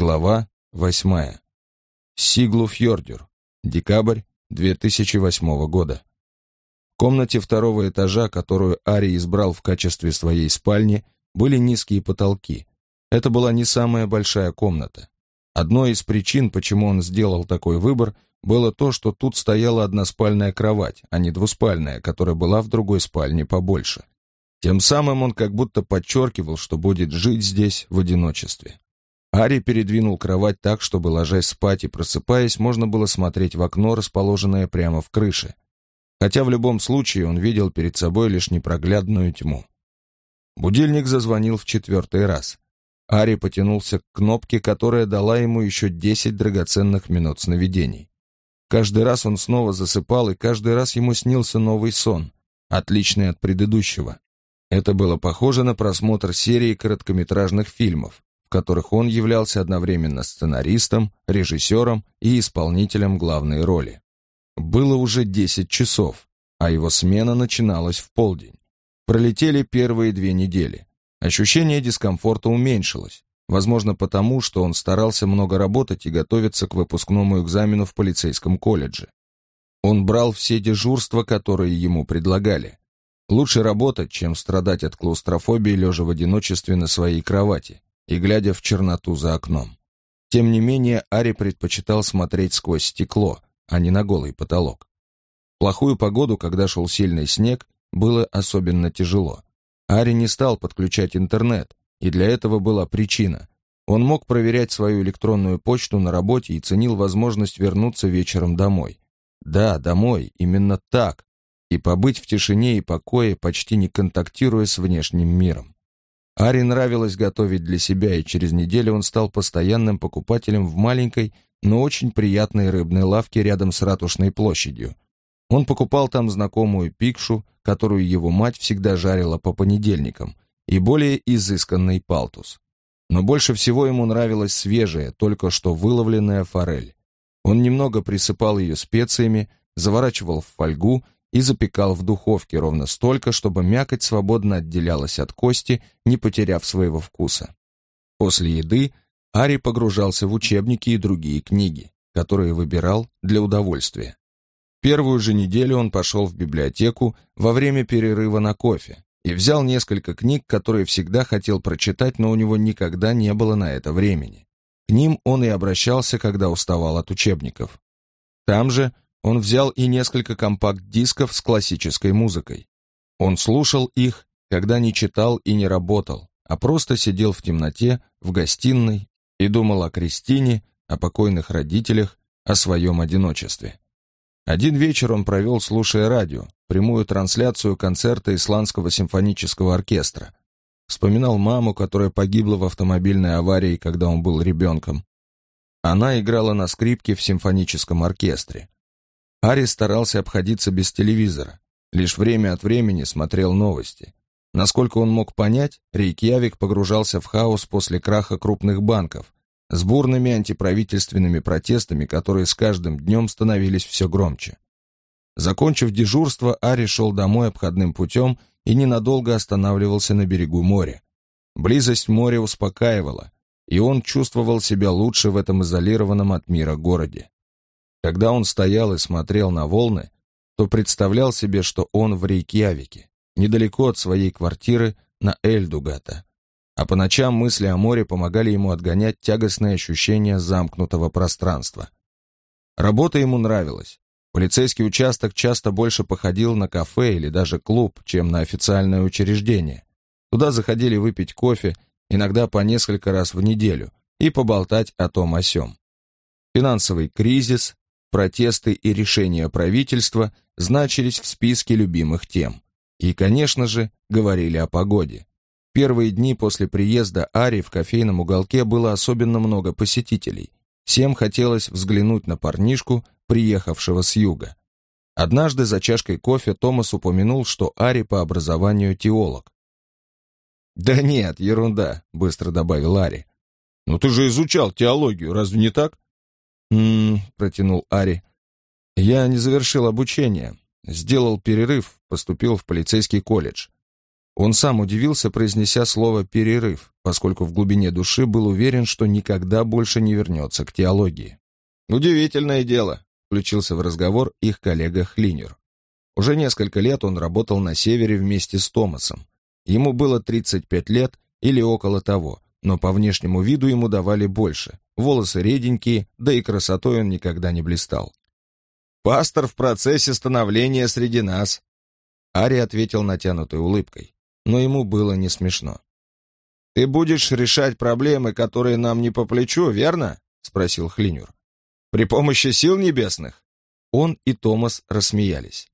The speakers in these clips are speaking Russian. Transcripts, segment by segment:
Глава восьмая. Сиглуфьордюр. Декабрь 2008 года. В комнате второго этажа, которую Ари избрал в качестве своей спальни, были низкие потолки. Это была не самая большая комната. Одной из причин, почему он сделал такой выбор, было то, что тут стояла односпальная кровать, а не двуспальная, которая была в другой спальне побольше. Тем самым он как будто подчеркивал, что будет жить здесь в одиночестве. Ари передвинул кровать так, чтобы, ложась спать и просыпаясь, можно было смотреть в окно, расположенное прямо в крыше. Хотя в любом случае он видел перед собой лишь непроглядную тьму. Будильник зазвонил в четвертый раз. Ари потянулся к кнопке, которая дала ему еще десять драгоценных минут сновидений. Каждый раз он снова засыпал, и каждый раз ему снился новый сон, отличный от предыдущего. Это было похоже на просмотр серии короткометражных фильмов, в которых он являлся одновременно сценаристом, режиссером и исполнителем главной роли. Было уже 10 часов, а его смена начиналась в полдень. Пролетели первые две недели. Ощущение дискомфорта уменьшилось, возможно потому, что он старался много работать и готовиться к выпускному экзамену в полицейском колледже. Он брал все дежурства, которые ему предлагали, Лучше работать, чем страдать от клаустрофобии, лежа в одиночестве на своей кровати и глядя в черноту за окном. Тем не менее, Ари предпочитал смотреть сквозь стекло, а не на голый потолок. В плохую погоду, когда шел сильный снег, было особенно тяжело. Ари не стал подключать интернет, и для этого была причина. Он мог проверять свою электронную почту на работе и ценил возможность вернуться вечером домой. Да, домой, именно так, и побыть в тишине и покое, почти не контактируя с внешним миром. Ари нравилось готовить для себя, и через неделю он стал постоянным покупателем в маленькой, но очень приятной рыбной лавке рядом с Ратушной площадью. Он покупал там знакомую пикшу, которую его мать всегда жарила по понедельникам, и более изысканный палтус. Но больше всего ему нравилась свежая, только что выловленная форель. Он немного присыпал ее специями, заворачивал в фольгу и запекал в духовке ровно столько, чтобы мякоть свободно отделялась от кости, не потеряв своего вкуса. После еды Ари погружался в учебники и другие книги, которые выбирал для удовольствия. Первую же неделю он пошел в библиотеку во время перерыва на кофе и взял несколько книг, которые всегда хотел прочитать, но у него никогда не было на это времени. К ним он и обращался, когда уставал от учебников. Там же он взял и несколько компакт-дисков с классической музыкой. Он слушал их, когда не читал и не работал, а просто сидел в темноте, в гостиной и думал о Кристине, о покойных родителях, о своем одиночестве. Один вечер он провел, слушая радио, прямую трансляцию концерта Исландского симфонического оркестра. Вспоминал маму, которая погибла в автомобильной аварии, когда он был ребенком. Она играла на скрипке в симфоническом оркестре. Ари старался обходиться без телевизора, лишь время от времени смотрел новости. Насколько он мог понять, Рейкьявик погружался в хаос после краха крупных банков, с бурными антиправительственными протестами, которые с каждым днем становились все громче. Закончив дежурство, Ари шел домой обходным путем и ненадолго останавливался на берегу моря. Близость моря успокаивала, и он чувствовал себя лучше в этом изолированном от мира городе. Когда он стоял и смотрел на волны, то представлял себе, что он в Рейкьявике, недалеко от своей квартиры на Эльдугата. А по ночам мысли о море помогали ему отгонять тягостные ощущения замкнутого пространства. Работа ему нравилась. Полицейский участок часто больше походил на кафе или даже клуб, чем на официальное учреждение. Туда заходили выпить кофе, иногда по несколько раз в неделю, и поболтать о том о сём. Финансовый кризис, протесты и решения правительства значились в списке любимых тем. И, конечно же, говорили о погоде. Первые дни после приезда Ари в кофейном уголке было особенно много посетителей. Всем хотелось взглянуть на парнишку, приехавшего с юга. Однажды за чашкой кофе Томас упомянул, что Ари по образованию теолог. «Да нет, ерунда», — быстро добавил Ари. «Но ты же изучал теологию, разве не так?» «М-м», протянул Ари. «Я не завершил обучение. Сделал перерыв, поступил в полицейский колледж. Он сам удивился, произнеся слово «перерыв», поскольку в глубине души был уверен, что никогда больше не вернется к теологии. «Удивительное дело», — включился в разговор их коллега Хлинер. Уже несколько лет он работал на севере вместе с Томасом. Ему было 35 лет или около того, но по внешнему виду ему давали больше. Волосы реденькие, да и красотой он никогда не блистал. «Пастор в процессе становления среди нас», — Ари ответил натянутой улыбкой но ему было не смешно. «Ты будешь решать проблемы, которые нам не по плечу, верно?» — спросил Хлинюр. «При помощи сил небесных?» Он и Томас рассмеялись.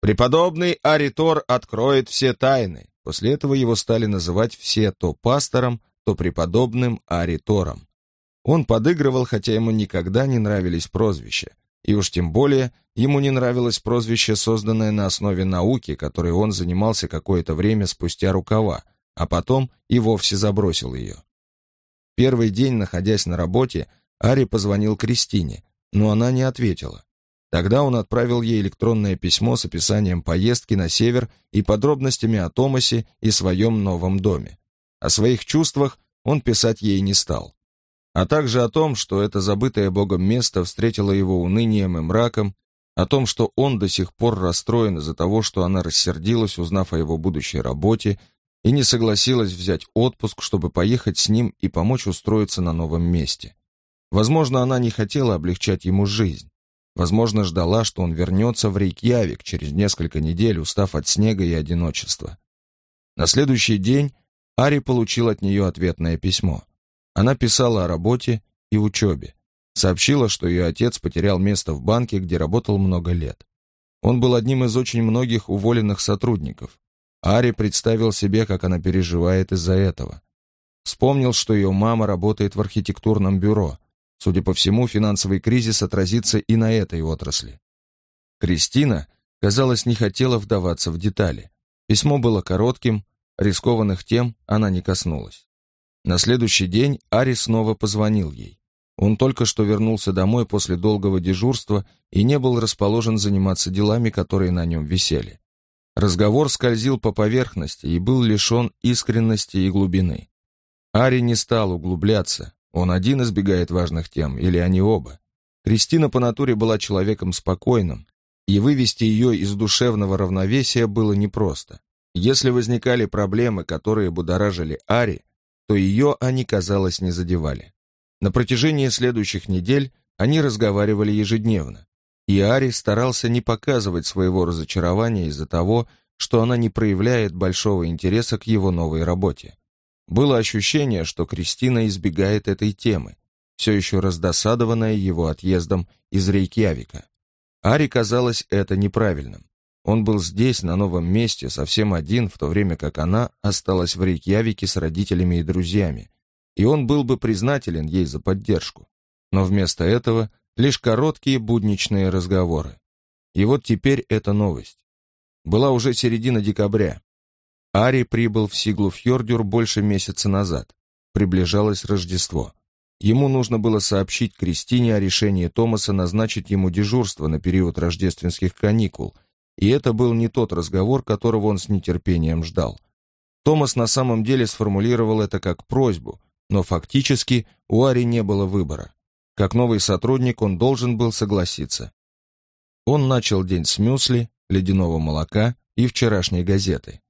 «Преподобный Аритор откроет все тайны». После этого его стали называть все то пастором, то преподобным Аритором. Он подыгрывал, хотя ему никогда не нравились прозвища. И уж тем более ему не нравилось прозвище, созданное на основе науки, которой он занимался какое-то время спустя рукава, а потом и вовсе забросил ее. Первый день, находясь на работе, Ари позвонил Кристине, но она не ответила. Тогда он отправил ей электронное письмо с описанием поездки на север и подробностями о Томасе и своем новом доме. О своих чувствах он писать ей не стал а также о том, что это забытое Богом место встретило его унынием и мраком, о том, что он до сих пор расстроен из-за того, что она рассердилась, узнав о его будущей работе, и не согласилась взять отпуск, чтобы поехать с ним и помочь устроиться на новом месте. Возможно, она не хотела облегчать ему жизнь. Возможно, ждала, что он вернется в Рейкьявик через несколько недель, устав от снега и одиночества. На следующий день Ари получил от нее ответное письмо — она писала о работе и учебе. Сообщила, что ее отец потерял место в банке, где работал много лет. Он был одним из очень многих уволенных сотрудников. Ари представил себе, как она переживает из-за этого. Вспомнил, что ее мама работает в архитектурном бюро. Судя по всему, финансовый кризис отразится и на этой отрасли. Кристина, казалось, не хотела вдаваться в детали. Письмо было коротким, рискованных тем она не коснулась. На следующий день Ари снова позвонил ей. Он только что вернулся домой после долгого дежурства и не был расположен заниматься делами, которые на нем висели. Разговор скользил по поверхности и был лишен искренности и глубины. Ари не стал углубляться, он один избегает важных тем, или они оба. Кристина по натуре была человеком спокойным, и вывести ее из душевного равновесия было непросто. Если возникали проблемы, которые будоражили Ари, то ее они, казалось, не задевали. На протяжении следующих недель они разговаривали ежедневно, и Ари старался не показывать своего разочарования из-за того, что она не проявляет большого интереса к его новой работе. Было ощущение, что Кристина избегает этой темы, все еще раздосадованная его отъездом из Рейкьявика. Ари казалось это неправильным. Он был здесь, на новом месте, совсем один, в то время как она осталась в Рейкьявике с родителями и друзьями, и он был бы признателен ей за поддержку. Но вместо этого лишь короткие будничные разговоры. И вот теперь эта новость. Была уже середина декабря. Ари прибыл в Сиглу-Фьордюр больше месяца назад. Приближалось Рождество. Ему нужно было сообщить Кристине о решении Томаса назначить ему дежурство на период рождественских каникул, и это был не тот разговор, которого он с нетерпением ждал. Томас на самом деле сформулировал это как просьбу, но фактически у Ари не было выбора. Как новый сотрудник он должен был согласиться. Он начал день с мюсли, ледяного молока и вчерашней газеты.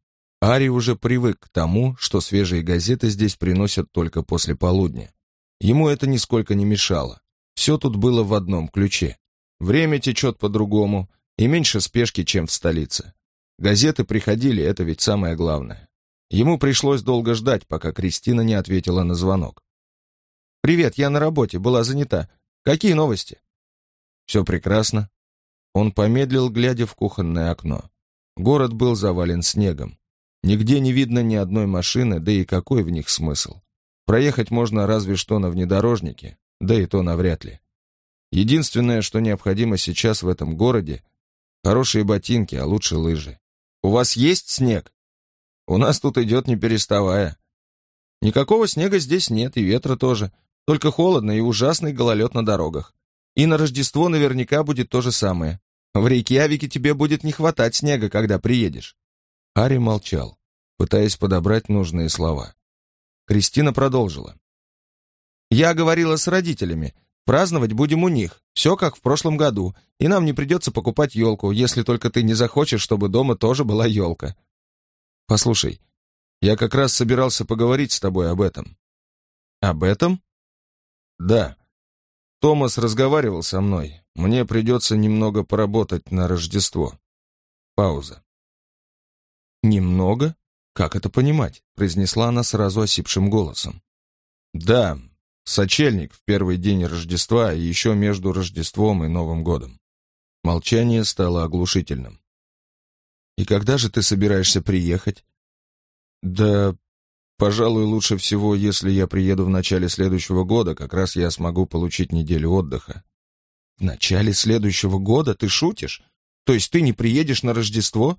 Ари уже привык к тому, что свежие газеты здесь приносят только после полудня. Ему это нисколько не мешало. Все тут было в одном ключе. Время течет по-другому, и меньше спешки, чем в столице. Газеты приходили, это ведь самое главное. Ему пришлось долго ждать, пока Кристина не ответила на звонок. «Привет, я на работе, была занята. Какие новости?» «Все прекрасно». Он помедлил, глядя в кухонное окно. Город был завален снегом. Нигде не видно ни одной машины, да и какой в них смысл. Проехать можно разве что на внедорожнике, да и то навряд ли. Единственное, что необходимо сейчас в этом городе, Хорошие ботинки, а лучше лыжи. У вас есть снег? У нас тут идет не переставая. Никакого снега здесь нет, и ветра тоже. Только холодно и ужасный гололед на дорогах. И на Рождество наверняка будет то же самое. В Рейкьявике тебе будет не хватать снега, когда приедешь. Ари молчал. пытаясь подобрать нужные слова. Кристина продолжила. «Я говорила с родителями. Праздновать будем у них. Все как в прошлом году. И нам не придется покупать елку, если только ты не захочешь, чтобы дома тоже была елка. Послушай, я как раз собирался поговорить с тобой об этом». «Об этом?» «Да. Томас разговаривал со мной. Мне придется немного поработать на Рождество». Пауза. «Немного? Как это понимать?» произнесла она сразу осипшим голосом. «Да, сочельник в первый день Рождества и еще между Рождеством и Новым годом». Молчание стало оглушительным. «И когда же ты собираешься приехать?» «Да Пожалуй, лучше всего, если я приеду в начале следующего года, как раз я смогу получить неделю отдыха. В начале следующего года? Ты шутишь? То есть ты не приедешь на Рождество?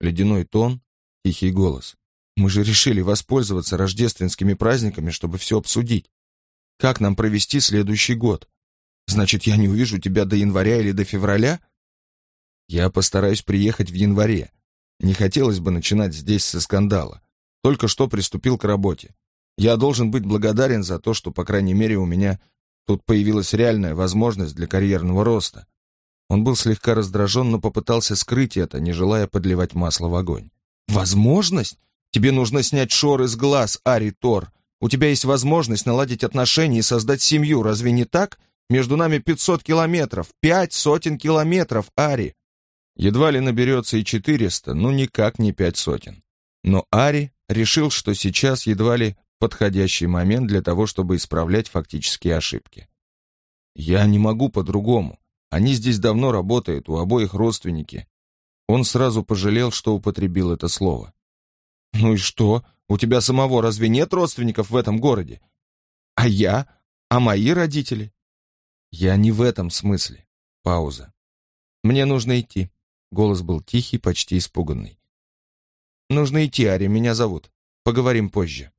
Ледяной тон, тихий голос. Мы же решили воспользоваться рождественскими праздниками, чтобы все обсудить. Как нам провести следующий год? Значит, я не увижу тебя до января или до февраля? Я постараюсь приехать в январе. Не хотелось бы начинать здесь со скандала. Только что приступил к работе. Я должен быть благодарен за то, что, по крайней мере, у меня тут появилась реальная возможность для карьерного роста. Он был слегка раздражен, но попытался скрыть это, не желая подливать масло в огонь. «Возможность? Тебе нужно снять шоры с глаз, Ари Тор. У тебя есть возможность наладить отношения и создать семью, разве не так? Между нами пятьсот километров, пять сотен километров, Ари!» Едва ли наберется и четыреста, но никак не пять сотен. Но Ари решил, что сейчас едва ли подходящий момент для того, чтобы исправлять фактические ошибки. «Я не могу по-другому. Они здесь давно работают, у обоих родственники». Он сразу пожалел, что употребил это слово. «Ну и что? У тебя самого разве нет родственников в этом городе? А я? А мои родители?» «Я не в этом смысле». Пауза. «Мне нужно идти». Голос был тихий, почти испуганный. «Нужно идти, Ари, меня зовут. Поговорим позже».